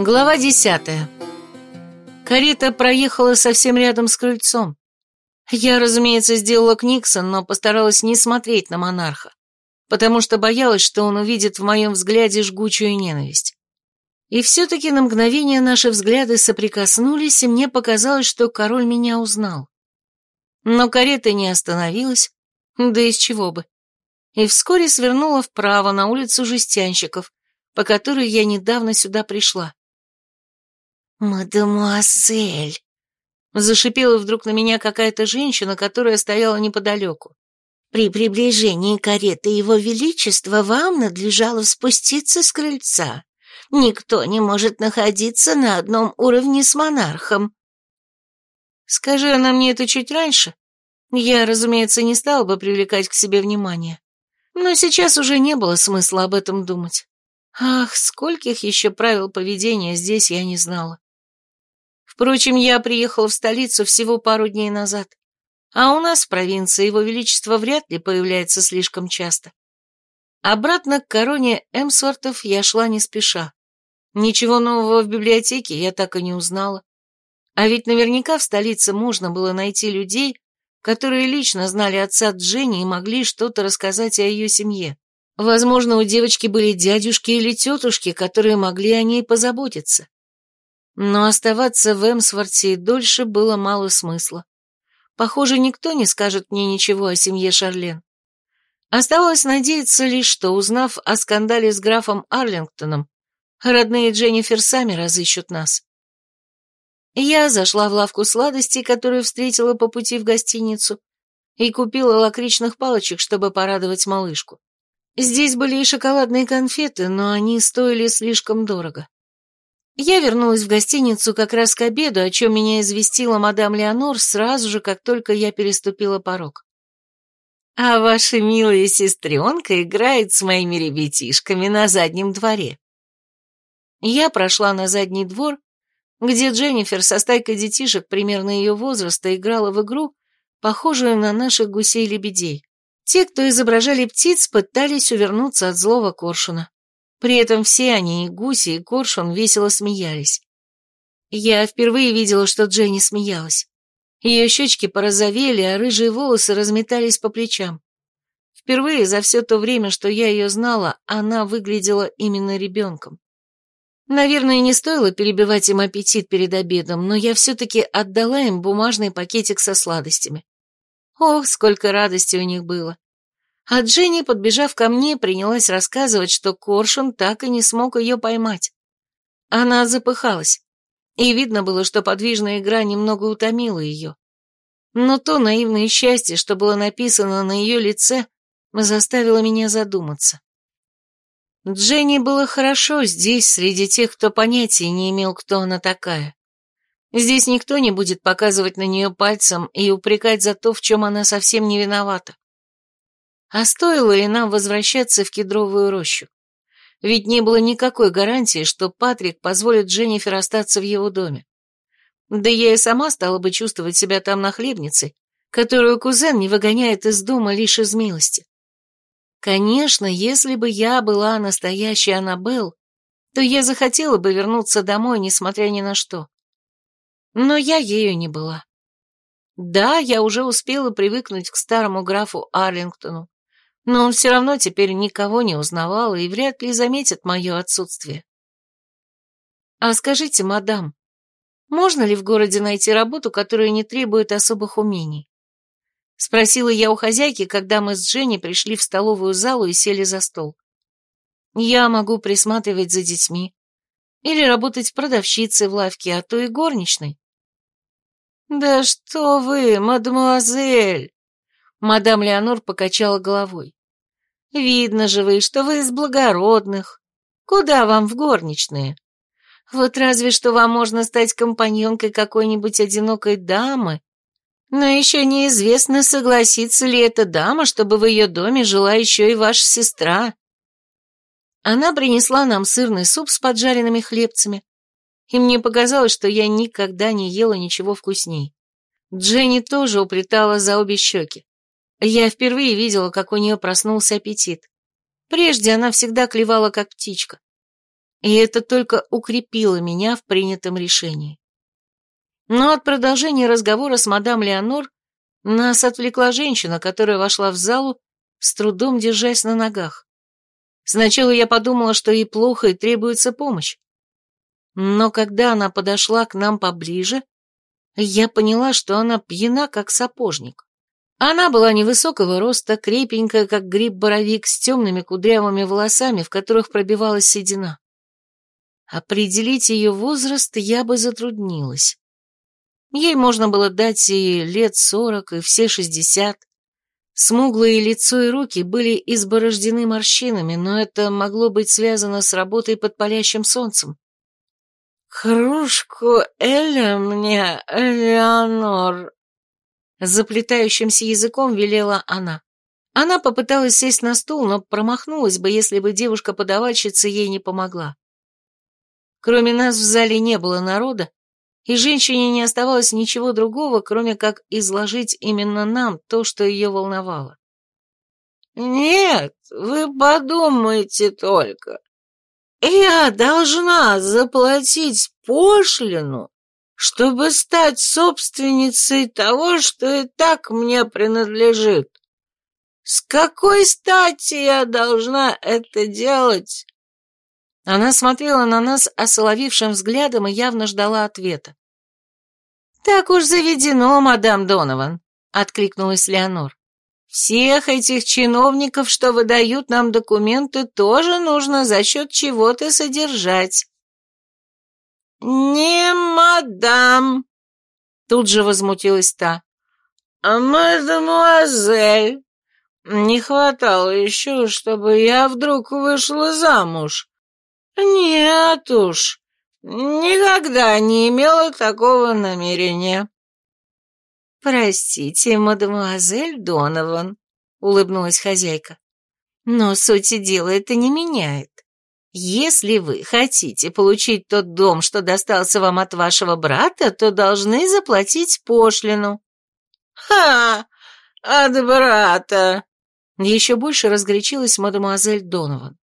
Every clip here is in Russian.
Глава десятая. Карета проехала совсем рядом с крыльцом. Я, разумеется, сделала Книксон, но постаралась не смотреть на монарха, потому что боялась, что он увидит в моем взгляде жгучую ненависть. И все-таки на мгновение наши взгляды соприкоснулись, и мне показалось, что король меня узнал. Но карета не остановилась, да из чего бы. И вскоре свернула вправо на улицу жестянщиков, по которой я недавно сюда пришла. «Мадемуазель!» Зашипела вдруг на меня какая-то женщина, которая стояла неподалеку. «При приближении кареты Его Величества вам надлежало спуститься с крыльца. Никто не может находиться на одном уровне с монархом». Скажи она мне это чуть раньше, я, разумеется, не стала бы привлекать к себе внимание. Но сейчас уже не было смысла об этом думать. Ах, скольких еще правил поведения здесь я не знала. Впрочем, я приехала в столицу всего пару дней назад, а у нас в провинции его величество вряд ли появляется слишком часто. Обратно к короне Эмсвортов я шла не спеша. Ничего нового в библиотеке я так и не узнала. А ведь наверняка в столице можно было найти людей, которые лично знали отца Дженни и могли что-то рассказать о ее семье. Возможно, у девочки были дядюшки или тетушки, которые могли о ней позаботиться. Но оставаться в Эмсворте дольше было мало смысла. Похоже, никто не скажет мне ничего о семье Шарлен. Оставалось надеяться лишь, что, узнав о скандале с графом Арлингтоном, родные Дженнифер сами разыщут нас. Я зашла в лавку сладостей, которую встретила по пути в гостиницу, и купила лакричных палочек, чтобы порадовать малышку. Здесь были и шоколадные конфеты, но они стоили слишком дорого. Я вернулась в гостиницу как раз к обеду, о чем меня известила мадам Леонор сразу же, как только я переступила порог. «А ваша милая сестренка играет с моими ребятишками на заднем дворе». Я прошла на задний двор, где Дженнифер со стайкой детишек примерно ее возраста играла в игру, похожую на наших гусей-лебедей. Те, кто изображали птиц, пытались увернуться от злого коршуна. При этом все они, и гуси, и коршун, весело смеялись. Я впервые видела, что Дженни смеялась. Ее щечки порозовели, а рыжие волосы разметались по плечам. Впервые за все то время, что я ее знала, она выглядела именно ребенком. Наверное, не стоило перебивать им аппетит перед обедом, но я все-таки отдала им бумажный пакетик со сладостями. Ох, сколько радости у них было. А Дженни, подбежав ко мне, принялась рассказывать, что Коршун так и не смог ее поймать. Она запыхалась, и видно было, что подвижная игра немного утомила ее. Но то наивное счастье, что было написано на ее лице, заставило меня задуматься. Дженни было хорошо здесь, среди тех, кто понятия не имел, кто она такая. Здесь никто не будет показывать на нее пальцем и упрекать за то, в чем она совсем не виновата. А стоило ли нам возвращаться в кедровую рощу? Ведь не было никакой гарантии, что Патрик позволит Дженнифер остаться в его доме. Да я и сама стала бы чувствовать себя там нахлебницей, которую кузен не выгоняет из дома лишь из милости. Конечно, если бы я была настоящей Аннабелл, то я захотела бы вернуться домой, несмотря ни на что. Но я ею не была. Да, я уже успела привыкнуть к старому графу Арлингтону, но он все равно теперь никого не узнавал и вряд ли заметит мое отсутствие. А скажите, мадам, можно ли в городе найти работу, которая не требует особых умений? Спросила я у хозяйки, когда мы с Дженни пришли в столовую залу и сели за стол. Я могу присматривать за детьми или работать продавщицей в лавке, а то и горничной. Да что вы, мадемуазель! Мадам Леонор покачала головой. Видно же вы, что вы из благородных. Куда вам в горничные? Вот разве что вам можно стать компаньонкой какой-нибудь одинокой дамы. Но еще неизвестно, согласится ли эта дама, чтобы в ее доме жила еще и ваша сестра. Она принесла нам сырный суп с поджаренными хлебцами, и мне показалось, что я никогда не ела ничего вкусней. Дженни тоже уплетала за обе щеки. Я впервые видела, как у нее проснулся аппетит. Прежде она всегда клевала, как птичка. И это только укрепило меня в принятом решении. Но от продолжения разговора с мадам Леонор нас отвлекла женщина, которая вошла в залу, с трудом держась на ногах. Сначала я подумала, что ей плохо и требуется помощь. Но когда она подошла к нам поближе, я поняла, что она пьяна, как сапожник. Она была невысокого роста, крепенькая, как гриб-боровик, с темными кудрявыми волосами, в которых пробивалась седина. Определить ее возраст я бы затруднилась. Ей можно было дать и лет сорок, и все шестьдесят. Смуглые лицо и руки были изборождены морщинами, но это могло быть связано с работой под палящим солнцем. «Кружку Эля мне, Элеонор!» Заплетающимся языком велела она. Она попыталась сесть на стул, но промахнулась бы, если бы девушка-подавальщица ей не помогла. Кроме нас в зале не было народа, и женщине не оставалось ничего другого, кроме как изложить именно нам то, что ее волновало. «Нет, вы подумайте только. Я должна заплатить пошлину, чтобы стать собственницей того, что и так мне принадлежит. С какой стати я должна это делать?» Она смотрела на нас осоловившим взглядом и явно ждала ответа. «Так уж заведено, мадам Донован», — откликнулась Леонор. «Всех этих чиновников, что выдают нам документы, тоже нужно за счет чего-то содержать». «Не мадам», — тут же возмутилась та. «А мадемуазель, не хватало еще, чтобы я вдруг вышла замуж. Нет уж, никогда не имела такого намерения». «Простите, мадемуазель Донован», — улыбнулась хозяйка. «Но сути дела это не меняет. Если вы хотите получить тот дом, что достался вам от вашего брата, то должны заплатить пошлину». «Ха! От брата!» Еще больше разгорячилась мадемуазель Донован.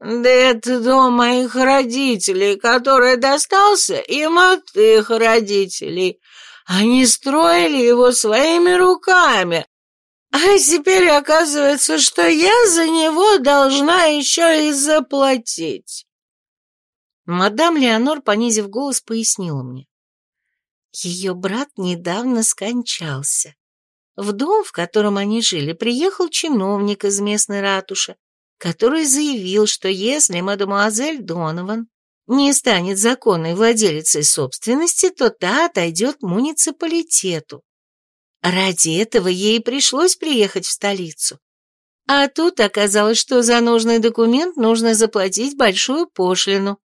Да это дом моих родителей, который достался им от их родителей. Они строили его своими руками. А теперь оказывается, что я за него должна еще и заплатить. Мадам Леонор, понизив голос, пояснила мне. Ее брат недавно скончался. В дом, в котором они жили, приехал чиновник из местной ратуши который заявил, что если мадемуазель Донован не станет законной владелицей собственности, то та отойдет муниципалитету. Ради этого ей пришлось приехать в столицу. А тут оказалось, что за нужный документ нужно заплатить большую пошлину.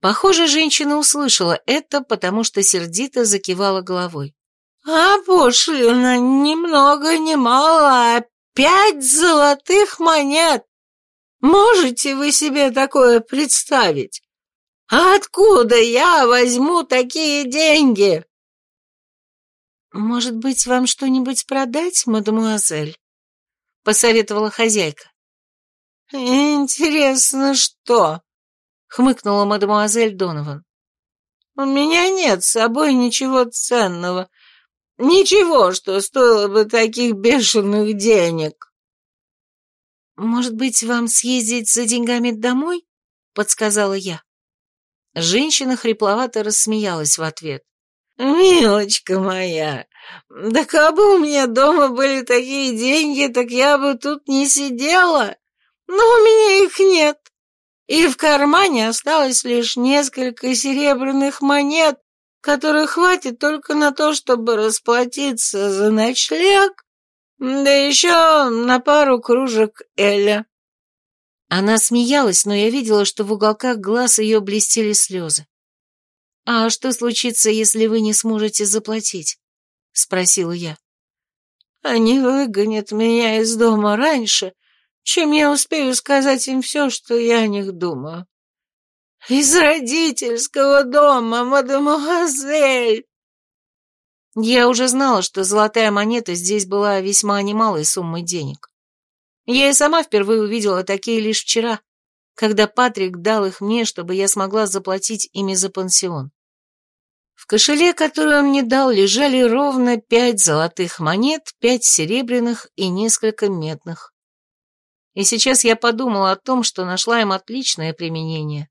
Похоже, женщина услышала это, потому что сердито закивала головой. «А пошлина ни много ни мало, а Пять золотых монет! Можете вы себе такое представить? Откуда я возьму такие деньги? Может быть, вам что-нибудь продать, мадемуазель? Посоветовала хозяйка. Интересно, что? Хмыкнула мадемуазель Донован. У меня нет с собой ничего ценного, Ничего, что стоило бы таких бешеных денег. Может быть, вам съездить за деньгами домой? Подсказала я. Женщина хрипловато рассмеялась в ответ. «Милочка моя, да как бы у меня дома были такие деньги, так я бы тут не сидела. Но у меня их нет. И в кармане осталось лишь несколько серебряных монет, которой хватит только на то, чтобы расплатиться за ночлег, да еще на пару кружек Эля. Она смеялась, но я видела, что в уголках глаз ее блестели слезы. «А что случится, если вы не сможете заплатить?» — спросила я. «Они выгонят меня из дома раньше, чем я успею сказать им все, что я о них думаю. «Из родительского дома, мадемуазель!» Я уже знала, что золотая монета здесь была весьма немалой суммой денег. Я и сама впервые увидела такие лишь вчера, когда Патрик дал их мне, чтобы я смогла заплатить ими за пансион. В кошеле, который он мне дал, лежали ровно пять золотых монет, пять серебряных и несколько медных. И сейчас я подумала о том, что нашла им отличное применение.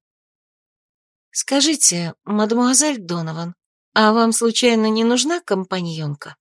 «Скажите, мадемуазель Донован, а вам случайно не нужна компаньонка?»